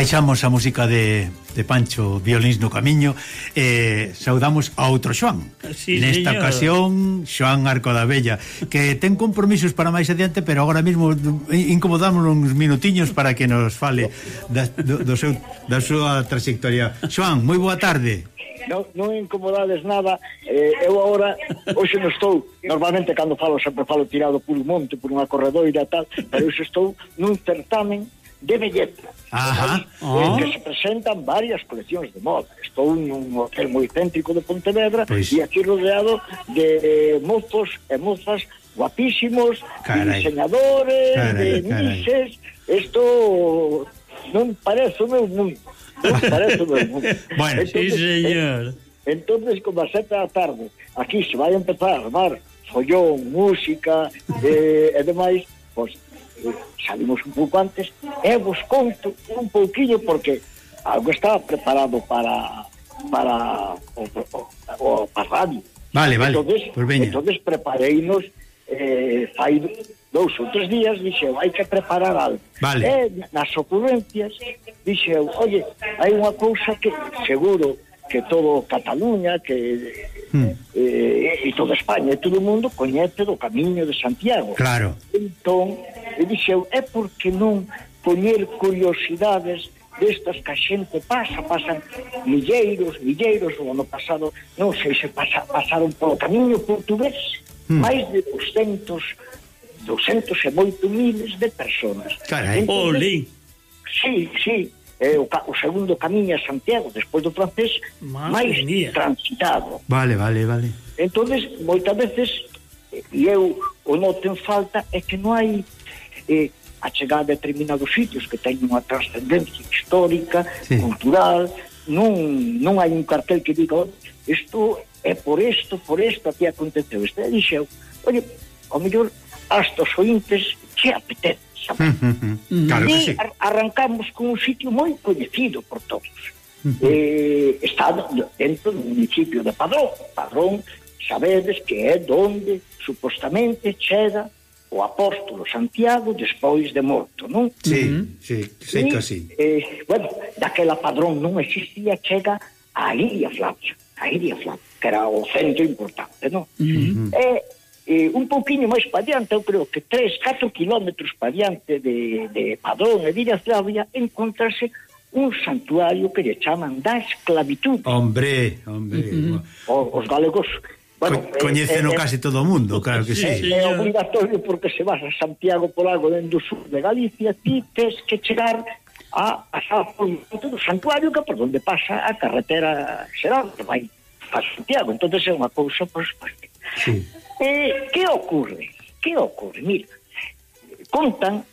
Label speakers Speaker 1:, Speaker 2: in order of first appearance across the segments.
Speaker 1: baixamos a música de, de Pancho Violins no Camiño e eh, saudamos a outro Xoán.
Speaker 2: Sí,
Speaker 1: nesta
Speaker 2: señor.
Speaker 1: ocasión Xoán Arco da Bella que ten compromisos para máis adiante pero agora mesmo incomodamos uns minutiños para que nos fale da, do, do seu, da súa trayectoria. Xoán, moi boa tarde.
Speaker 3: Non, non incomodades nada eh, eu agora, hoxe non estou normalmente cando falo, sempre falo tirado por un monte, por unha corredoira tal, pero hoxe estou nun certamen de belleza.
Speaker 1: Ajá.
Speaker 3: eh,
Speaker 2: oh.
Speaker 3: Que se presentan varias coleccións de moda. Estou nun hotel moi céntrico de Pontevedra
Speaker 1: pois.
Speaker 3: e aquí rodeado de mozos e mozas guapísimos,
Speaker 1: carai.
Speaker 3: diseñadores,
Speaker 1: carai,
Speaker 3: de mises. Isto non parece o meu mundo. Non parece o meu mundo.
Speaker 1: bueno,
Speaker 3: entonces, sí,
Speaker 2: señor.
Speaker 3: Entonces, como a sete da tarde, aquí se vai empezar a armar follón, música eh, e demais, pois pues, salimos un pouco antes e vos conto un pouquinho porque algo estaba preparado para para o, o, o para radio
Speaker 1: vale, vale,
Speaker 3: entonces,
Speaker 1: pues veña.
Speaker 3: entonces prepareinos eh, fai dous ou tres días dixeu, hai que preparar algo
Speaker 1: vale.
Speaker 3: e nas ocurrencias dixeu, oye, hai unha cousa que seguro que todo Cataluña, que
Speaker 1: hmm.
Speaker 3: eh, e toda España, e todo o mundo coñece do Camiño de Santiago.
Speaker 1: Claro.
Speaker 3: Entón, E dixeu, é porque non poñer curiosidades destas que a xente pasa, pasan milleiros, milleiros, o ano pasado, non sei se pasa, pasaron polo camiño portugués,
Speaker 1: mm.
Speaker 3: máis de 200, 200 e moito miles de personas.
Speaker 1: Carai,
Speaker 3: entón,
Speaker 2: olí!
Speaker 3: Sí, sí, é o, o segundo camiño a Santiago, despois do francés,
Speaker 2: Madre
Speaker 3: máis
Speaker 2: mía.
Speaker 3: transitado.
Speaker 1: Vale, vale, vale.
Speaker 3: entonces moitas veces, e eu o noto en falta, é que non hai eh, a chegar a determinados sitios que teñen unha trascendencia histórica,
Speaker 1: sí.
Speaker 3: cultural, non, non hai un cartel que diga oh, isto é por isto, por isto que aconteceu. Isto dixeu, oye, ao mellor hasta os ointes que apetece.
Speaker 1: claro que sí.
Speaker 3: Ar arrancamos con un sitio moi coñecido por todos. Eh, está dentro do municipio de Padrón. Padrón, sabedes que é donde supostamente chega o apóstolo Santiago despois de morto, non?
Speaker 1: Sí, sí, sei que así.
Speaker 3: Eh, bueno, daquela padrón non existía, chega a Iria Flavia, a Iria Flavia, que era o centro importante, non? Uh -huh. eh, eh, un pouquiño máis pa diante, eu creo que 3, 4 kilómetros pa diante de, de Padrón e Lidia Flavia, encontrase un santuario que lle chaman da esclavitud.
Speaker 1: Hombre, hombre. Uh -huh.
Speaker 3: o, os galegos Bueno,
Speaker 1: Co coñeceno
Speaker 3: eh, eh
Speaker 1: case todo o mundo, eh, claro que
Speaker 2: sí.
Speaker 1: sí.
Speaker 3: É,
Speaker 2: é
Speaker 3: obligatorio porque se vas a Santiago Polago dentro do sur de Galicia, ti tes que chegar a pasar por do santuario que por onde pasa a carretera será que vai a Santiago. entonces é unha cousa, pois, pois pues,
Speaker 1: sí.
Speaker 3: eh, que ocorre? Que ocorre? Mira, contan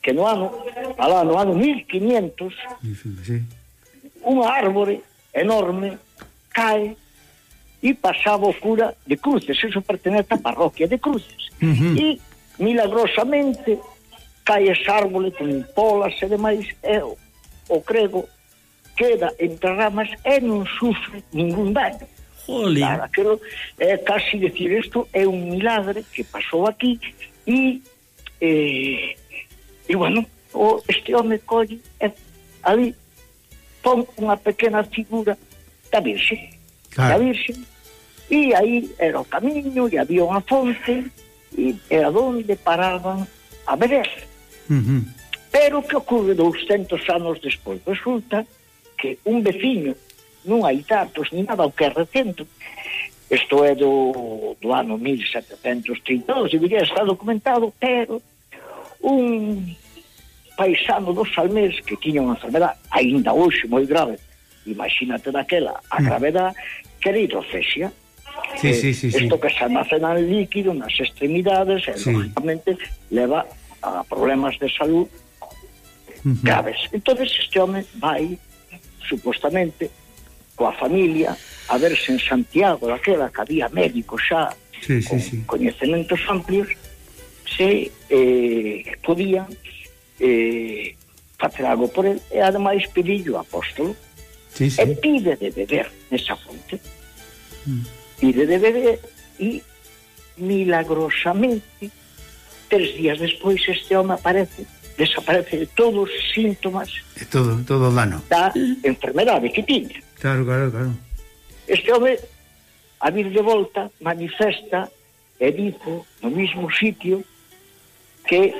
Speaker 3: que no ano, alá no ano 1500,
Speaker 1: sí.
Speaker 3: unha árbore enorme cae e pasaba o cura de Cruces, eso pertenece á parroquia de Cruces.
Speaker 1: Uh -huh.
Speaker 3: E milagrosamente cae ese árbol con polas e demais, e eh, o, o crego queda entre ramas e non sufre ningún daño.
Speaker 2: Jolín.
Speaker 3: Claro, aquilo, é casi decir isto é un milagre que pasou aquí e eh, e bueno, o, este home colle e, ali pon unha pequena figura da Virxe
Speaker 1: claro.
Speaker 3: da Virxe e aí era o camiño e había unha fonte e era onde paraban a beber
Speaker 1: uh -huh.
Speaker 3: pero que ocorre 200 anos despois resulta que un veciño non hai datos ni nada o que recente. isto é do, do ano 1732 debería estar documentado pero un paisano dos Salmés que tiña unha enfermedade aínda hoxe moi grave imagínate daquela, a mm. gravedad, querido hidrofesia.
Speaker 1: Sí, sí, sí, sí,
Speaker 3: isto que se almacena en líquido nas extremidades, e,
Speaker 1: sí.
Speaker 3: lógicamente, leva a problemas de salud uh -huh. graves. entonces este home vai, supostamente, coa familia, a verse en Santiago, daquela que había médicos xa,
Speaker 1: sí, sí,
Speaker 3: con
Speaker 1: sí.
Speaker 3: coñecementos amplios, se eh, podían eh, facer algo por él, e ademais pedillo apóstolo,
Speaker 1: sí, sí.
Speaker 3: e pide de beber nesa fonte. Mm. pide de beber e milagrosamente tres días despois este home aparece desaparece de todos os síntomas
Speaker 1: de todo, todo dano.
Speaker 3: da enfermedade que tiña.
Speaker 1: Claro, claro, claro.
Speaker 3: Este home a vir de volta manifesta e dito no mismo sitio que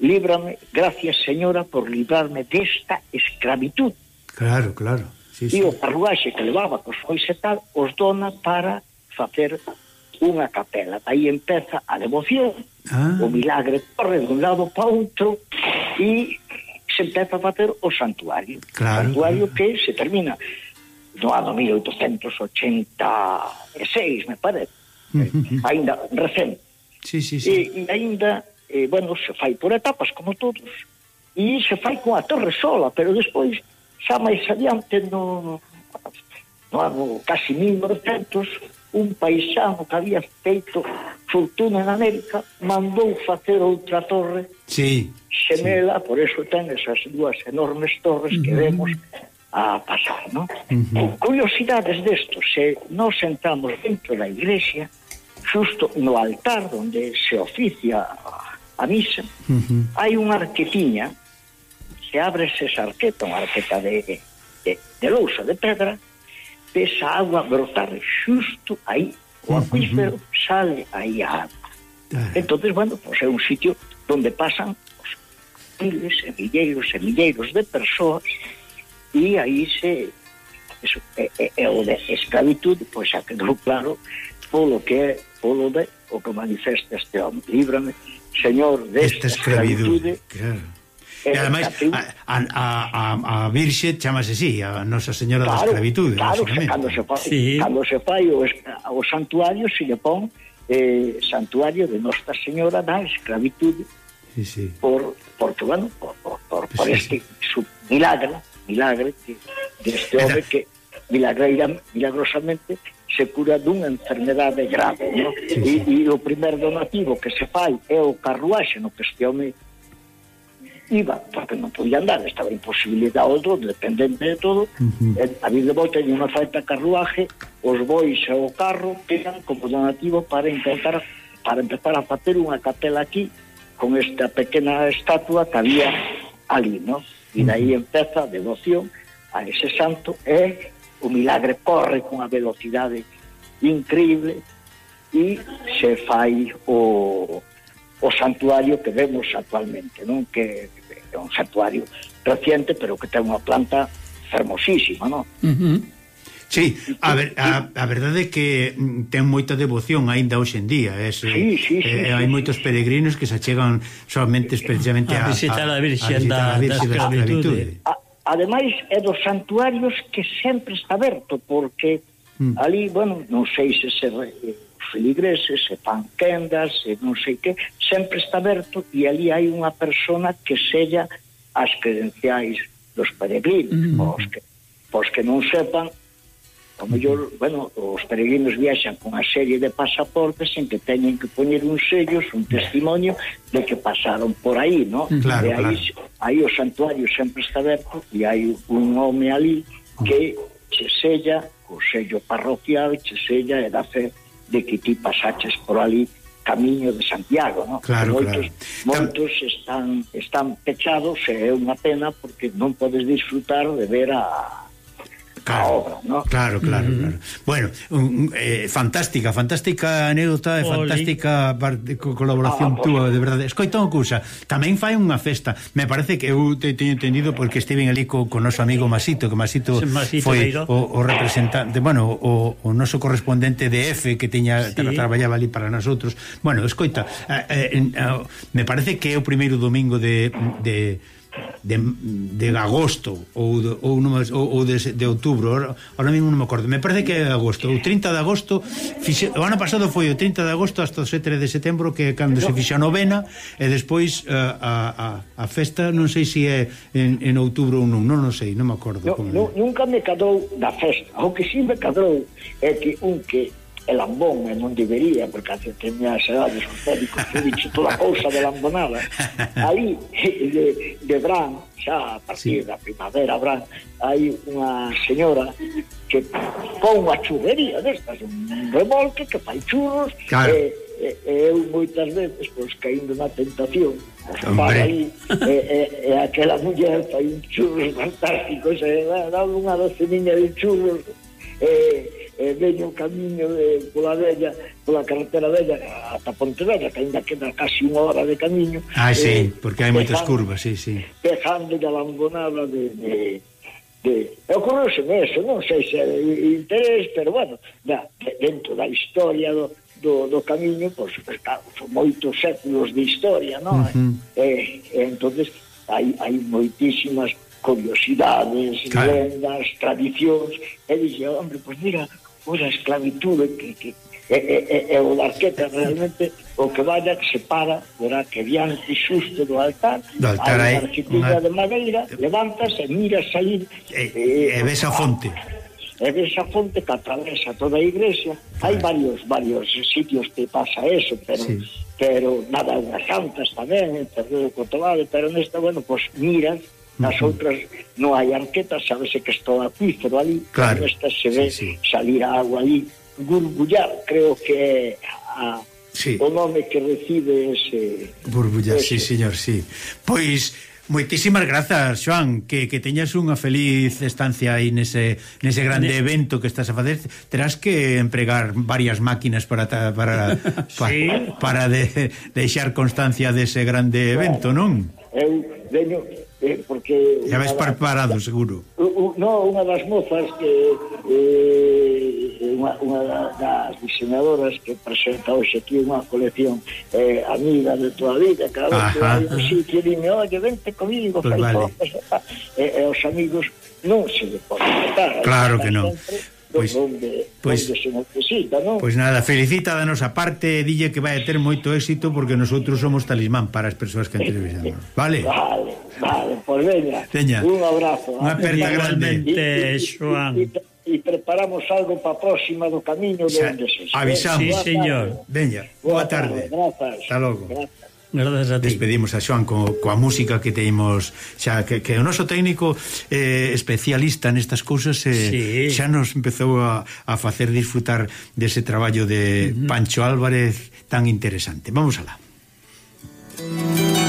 Speaker 3: líbrame, gracias señora por librarme desta esclavitud.
Speaker 1: Claro, claro. Sí, sí.
Speaker 3: E o carruaxe que levaba cos foi tal os dona para facer unha capela. Aí empeza a devoción,
Speaker 1: ah.
Speaker 3: o milagre corre de un lado para outro e se empeza a facer o santuario.
Speaker 1: Claro,
Speaker 3: o santuario
Speaker 1: claro.
Speaker 3: que se termina no ano 1886, me parece.
Speaker 1: Uh -huh.
Speaker 3: Ainda recente.
Speaker 1: Sí, sí, sí.
Speaker 3: E, e ainda, eh, bueno, se fai por etapas, como todos. E se fai con a torre sola, pero despois xa máis adiante no, no ano casi 1900 un paisano que había feito fortuna en América mandou facer outra torre
Speaker 1: sí,
Speaker 3: xemela, sí. por eso ten esas dúas enormes torres que uh -huh. vemos a pasar ¿no?
Speaker 1: uh eh, -huh.
Speaker 3: curiosidades desto se nos sentamos dentro da iglesia xusto no altar onde se oficia a misa
Speaker 1: uh -huh.
Speaker 3: hai unha arquetiña que ese esa arqueta, unha arqueta de, de, de lousa, de pedra, esa agua brotar xusto aí, o acuífero uh -huh. sale aí a agua. Entonces, bueno, pues é un sitio donde pasan pues, miles e milleiros e milleiros de persoas e aí se eso, é, é, é o de esclavitude, pois xa quedou claro polo que é, polo de o que manifesta este homem. Líbrame, Señor, desta
Speaker 1: de
Speaker 3: esclavitude
Speaker 1: claro
Speaker 3: Eh,
Speaker 1: e ademais, a, a, a, a Virxe chamase así, a Nosa Señora claro, da Esclavitude.
Speaker 3: Claro, que cando se fai,
Speaker 2: sí.
Speaker 3: cando se fai o, o santuario se lle pon eh, santuario de Nosa Señora da Esclavitude.
Speaker 1: Sí, sí.
Speaker 3: Por, porque, bueno, por, por, por, pues por
Speaker 1: sí,
Speaker 3: este sí. Su milagro, milagre que, deste de home que milagreira, milagrosamente se cura dunha enfermedade grave, no?
Speaker 1: Sí, sí.
Speaker 3: E, e o primer donativo que se fai é o carruaxe no que este home iba, porque non podía andar, estaba imposibilidade todo, dependente de todo, uh -huh. a vida de volta en unha falta carruaje, os bois e o carro quedan como donativo para intentar para empezar a facer unha capela aquí con esta pequena estatua que había ali, no? E daí empeza a devoción a ese santo e o milagre corre con a velocidade increíble e se fai o, o santuario que vemos actualmente, non? Que é un santuario reciente, pero que ten unha planta fermosísima, non?
Speaker 2: Uh -huh.
Speaker 1: Sí, a, ver, a, a verdade é que mm, ten moita devoción aínda hoxe en día, eh, é,
Speaker 3: sí, sí, sí,
Speaker 1: eh,
Speaker 3: sí,
Speaker 1: hai
Speaker 3: sí,
Speaker 1: moitos sí, peregrinos que se achegan solamente eh, eh, precisamente
Speaker 2: a,
Speaker 1: a
Speaker 2: visitar a,
Speaker 1: a Virxe
Speaker 2: da,
Speaker 1: Virxe
Speaker 2: da,
Speaker 1: da
Speaker 2: Esclavitude.
Speaker 3: Ademais é dos santuarios que sempre está aberto porque
Speaker 1: mm.
Speaker 3: ali, bueno, non sei se se Re, feligreses, se fan quendas, se non sei que, sempre está aberto e ali hai unha persona que sella as credenciais dos peregrinos, mm-hmm.
Speaker 2: mm
Speaker 3: os que, os que non sepan, o mellor, mm-hmm. bueno, os peregrinos viaxan con a serie de pasaportes en que teñen que poñer uns sellos, un testimonio de que pasaron por aí, ¿no? Mm-hmm.
Speaker 1: Claro,
Speaker 3: de aí,
Speaker 1: claro.
Speaker 3: aí o santuario sempre está aberto e hai un home ali que che sella o sello parroquial, che sella e da fe de que ti pasaches por ali camiño de Santiago, no?
Speaker 1: Claro,
Speaker 3: moitos,
Speaker 1: claro.
Speaker 3: moitos están están pechados, e é unha pena porque non podes disfrutar de ver a claro, obra, ¿no?
Speaker 1: Claro, claro, mm. claro. Bueno, un, eh, fantástica, fantástica anécdota e fantástica parte, colaboración
Speaker 3: ah,
Speaker 1: túa, de verdade. Escoita unha cousa, tamén fai unha festa. Me parece que eu te teño entendido porque estiven ali co, co noso amigo Masito, que Masito,
Speaker 2: Masito
Speaker 1: foi
Speaker 2: Beiro.
Speaker 1: o, o representante, bueno, o, o noso correspondente de F que teña
Speaker 2: sí.
Speaker 1: tra, traballaba ali para nosotros. Bueno, escoita, eh, eh, eh, me parece que é o primeiro domingo de, de de, de agosto ou, de, ou, non, ou, ou de, de outubro ahora, ahora mismo non me acordo, me parece que é agosto o 30 de agosto fixe, o ano pasado foi o 30 de agosto hasta o 7 de setembro que é cando se fixa a novena e despois eh, a, a, a festa non sei se é en, en outubro ou non non, non sei, non me acordo
Speaker 3: no,
Speaker 1: como
Speaker 3: no, nunca me cadrou da festa. O que si me cadrou é que un que el lambón, e non debería, porque hace que me as edades os médicos que dicho toda cousa de lambonada. Aí, de, de Bran, xa a partir sí. da primavera, Bran, hai unha señora que pon unha churrería destas, un remolque que fai churros,
Speaker 1: claro.
Speaker 3: e, e, e eu moitas veces, pois, caindo na tentación, para aí, e, e, e aquela muller fai un churros fantástico, xa, dá unha doceniña de churros, e eh, veño camiño de, pola vella, pola carretera vella ata Pontevedra, que ainda queda casi unha hora de camiño.
Speaker 1: Ah,
Speaker 3: eh,
Speaker 1: porque hai moitas curvas, sí, sí.
Speaker 3: Pejando da lambonada de, de, de eu conoceme eso, non sei se é interés, pero bueno, da, de, dentro da historia do, do, do camiño, pois, pues, claro, son moitos séculos de historia, non?
Speaker 1: Uh
Speaker 3: -huh. eh, entonces hai, hai moitísimas curiosidades,
Speaker 1: claro.
Speaker 3: lendas, tradicións, e dixe, hombre, pois pues mira, unha esclavitude que, que é, e, e o arqueta realmente o que vaya que separa verá que diante xusto do altar
Speaker 1: do altar hai
Speaker 3: unha de madeira levantas e miras salir
Speaker 1: e, e, e ves a fonte.
Speaker 3: e ves a fonte que atravesa toda a iglesia hai varios varios sitios que pasa eso pero
Speaker 1: sí.
Speaker 3: pero nada, unhas santas tamén en Terreiro Cotobade pero nesta, bueno, pois pues, miras Nas outras non hai arquetas, sabese que estou acuífero ali,
Speaker 1: claro.
Speaker 3: esta se ve
Speaker 1: sí, sí.
Speaker 3: salir a agua ali, gurgullar, creo que a,
Speaker 1: sí.
Speaker 3: o nome que recibe ese...
Speaker 1: Burbullar,
Speaker 3: ese.
Speaker 1: sí, señor, sí. Pois, moitísimas grazas, Joan, que, que teñas unha feliz estancia aí nese, nese grande
Speaker 2: nese...
Speaker 1: evento que estás a facer. Terás que empregar varias máquinas para ta, para,
Speaker 2: sí.
Speaker 1: para de, deixar constancia dese grande evento, non?
Speaker 3: Eu deño eh, porque...
Speaker 1: Ya ves
Speaker 3: parparado, da,
Speaker 1: seguro.
Speaker 3: U, u, no, unha das mozas que... Eh, unha, unha das diseñadoras que presenta hoxe aquí unha colección eh, amiga de toda a vida, cada vez que vai un sitio, dime, oye, vente comigo,
Speaker 1: pues
Speaker 3: fai
Speaker 1: vale.
Speaker 3: e, e eh, eh, os amigos non se le pode matar.
Speaker 1: Claro que non.
Speaker 3: Sempre,
Speaker 1: pois,
Speaker 3: onde,
Speaker 1: pois,
Speaker 3: onde pois- se necesita, non?
Speaker 1: Pois nada, felicita da nosa parte dille que vai a ter moito éxito porque nosotros somos talismán para as persoas que entrevistamos. Vale?
Speaker 3: Vale, vale, pois veña.
Speaker 1: Teña.
Speaker 3: Un abrazo.
Speaker 1: Unha eh. aperta grande,
Speaker 2: Xoan.
Speaker 3: E preparamos algo para a próxima do camiño de onde se.
Speaker 1: Avisamos.
Speaker 2: Sí, señor.
Speaker 1: Veña. Boa, Boa tarde. tarde.
Speaker 3: Grazas.
Speaker 1: Hasta logo.
Speaker 3: Grazas.
Speaker 2: Grazas a ti.
Speaker 1: Despedimos a Xoan co, coa música que teimos xa que, que o noso técnico eh, especialista nestas cousas eh,
Speaker 2: sí.
Speaker 1: xa nos empezou a, a facer disfrutar dese traballo de uh -huh. Pancho Álvarez tan interesante. Vamos alá. Música